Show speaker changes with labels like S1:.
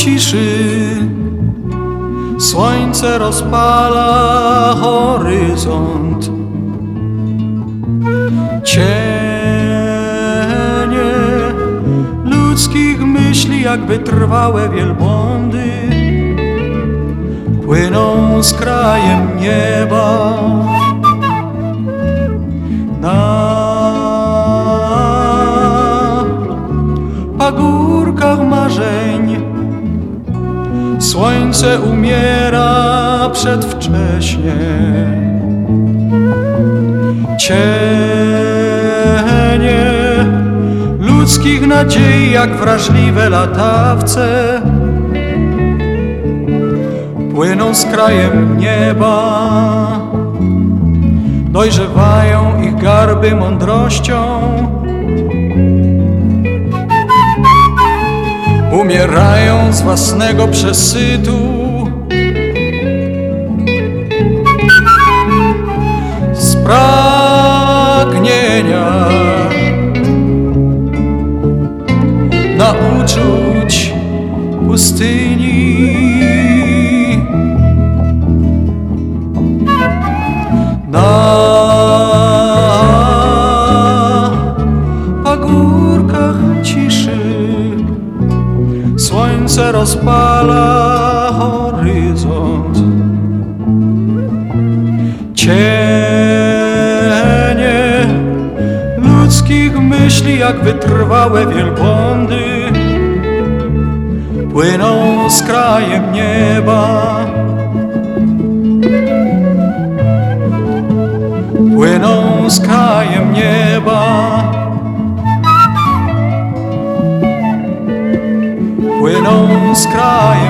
S1: ciszy. Słońce rozpala horyzont. Cienie ludzkich myśli jak wytrwałe wielbłądy Płyną z krajem nieba. Na pagórkach marzeń Słońce umiera przedwcześnie. Cienie ludzkich nadziei jak wrażliwe latawce. Płyną z krajem nieba. Dojrzewają ich garby mądrością. Umierają z własnego przesytu. Z pragnienia Na uczuć pustyni Słońce rozpala horyzont. Cienie ludzkich myśli jak wytrwałe wielbłądy Płyną z krajem nieba. Płyną z krajem nieba Płyną z krajem nieba